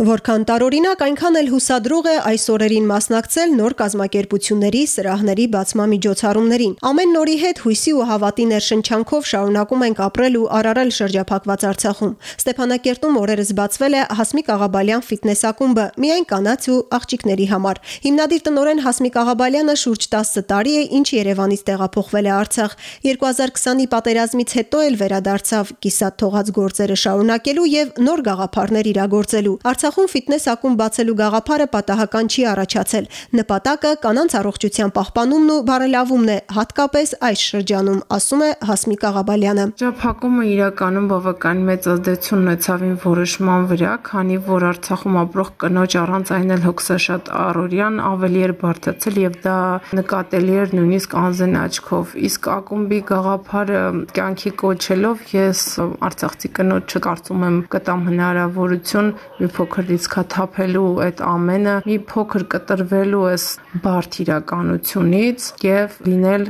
Որքան տարօրինակ, այնքան էլ հուսադրող է այս օրերին մասնակցել նոր կազմակերպությունների, սրահների բացման միջոցառումներին։ Ամեն նորի հետ հույսի ու հավատի ներշնչանքով շարունակում ենք ապրել ու արարել շրջափակված Արցախում։ Ստեփանակերտում օրերս բացվել է Հասմիկ Աղաբալյան ֆիթնես ակումբը միայն կանանց ու աղջիկների համար։ Հիմնադիր տնօրեն Հասմիկ Աղաբալյանը շուրջ 10 տարի է ինչ Երևանից տեղափոխվել է Արցախ։ 2020-ի պատերազմից հետո էլ վերադարձավ կիսատ թողած գործերը շարունակելու եւ նոր գաղափարներ իրագործելու։ Արցախ Արցախում ֆիթնես ակումբ բացելու գաղափարը պատահական չի առաջացել։ Նպատակը կանանց առողջության պահպանումն ու բարելավումն է, հատկապես այս շրջանում, ասում է Հասմիկ Աղաբալյանը։ Ճափակումը իրականում բավական մեծ ազդեցություն ունեցավ իմ որոշման վրա, քանի որ Արցախում ապրող կնոջ առանց այն էլ հոգսաշատ առօրյան ավելի էր բարդացել եւ դա նկատելի էր նույնիսկ անզեն աչքով։ Իսկ ակումբի գաղափարը կյանքի կոչելով ես արցախցի կնոջը կարծում եմ կտամ հնարավորություն մի փոքր փոքր լիցքաթափելու այդ ամենը, մի փոքր կտրվելու այս բարդ իրականությունից եւ լինել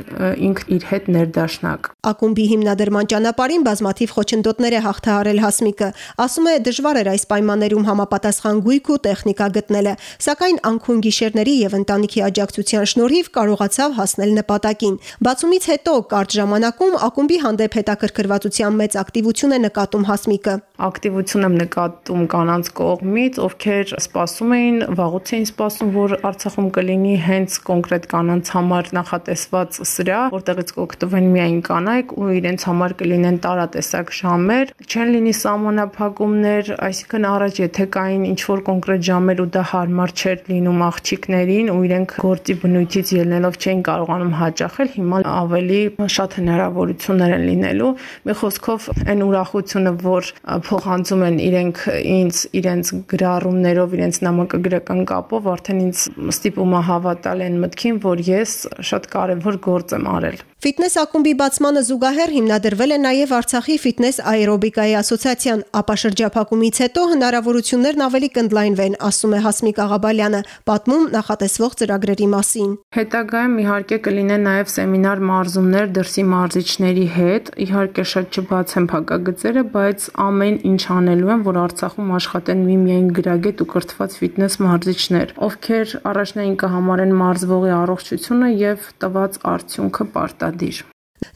ինքն իր հետ ներդաշնակ։ Ակումբի հիմնադրման ճանապարհին բազմաթիվ խոչընդոտներ է հաղթահարել Հասմիկը։ Ասում է դժվար էր այս պայմաններում համապատասխան գույք ու տեխնիկա գտնելը, սակայն անքուն գիշերների եւ ընտանիքի աջակցության շնորհիվ կարողացավ հասնել նպատակին։ Բացումից հետո կարճ ժամանակում ակումբի հանդեպ հետաքրքրվածության մեծ ակտիվություն է նկատում Հասմիկը։ Ակտիվություն եմ նկատում կանանց կողմից կողմից, ովքեր սպասում էին, վաղուց էին սպասում, որ Արցախում կլինի հենց կոնկրետ կանանց համար նախատեսված սրահ, որտեղից կօգտվեն միայն կանայք ու իրենց համար կլինեն տարատեսակ ժամեր, չեն լինի սահմանափակումներ, այսինքն առաջ եթե կային ինչ որ կոնկրետ ժամեր ու դա հարմար չէր լինում աղջիկներին ու իրենք գործի բնույթից ելնելով չէին կարողանում հաճախել, հիմա ավելի շատ հնարավորություններ են լինելու։ Մի խոսքով այն ուրախությունը, որ փոխանցում են իրենք ինձ իրենց գրառումներով, իրենց նամակագրական կապով արդեն ինձ ստիպում է հավատալ այն մտքին, որ ես շատ կարևոր գործ եմ արել։ Ֆիթնես ակումբի բացմանը զուգահեռ հիմնադրվել է նաև Արցախի ֆիթնես աերոբիկայի ասոցիացիան, ապա շրջափակումից հետո հնարավորություններն ավելի կընդլայնվեն, ասում է Հասմիկ Աղաբալյանը, պատմում նախատեսվող ծրագրերի մասին։ Հետագայում իհարկե կլինեն նաև սեմինար մարզումներ դրսի մարզիչների հետ, իհարկե շատ չբաց են փակագծերը, բայց ամեն ինչ անելու են, որ Արցախում աշխատեն միմիայն գրագետ ու կրթված ֆիթնես մարզիչներ, ովքեր առաջնային կհամարեն մարզվողի առողջությունը եւ տված արդյունքը պարտադիր պարտադիր։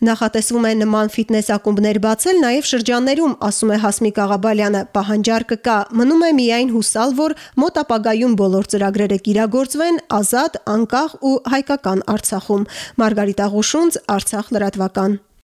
Նախատեսվում է նման ֆիթնես ակումբներ բացել նաև շրջաններում, ասում է Հասմիկ Աղաբալյանը։ Պահանջարկը կա, մնում է միայն հուսալ, որ մոտ ապագայում բոլոր ծրագրերը կիրագործվեն ազատ, անկախ ու հայկական Արցախում։ Մարգարիտ Աղուշունց, Արցախ լրատվական։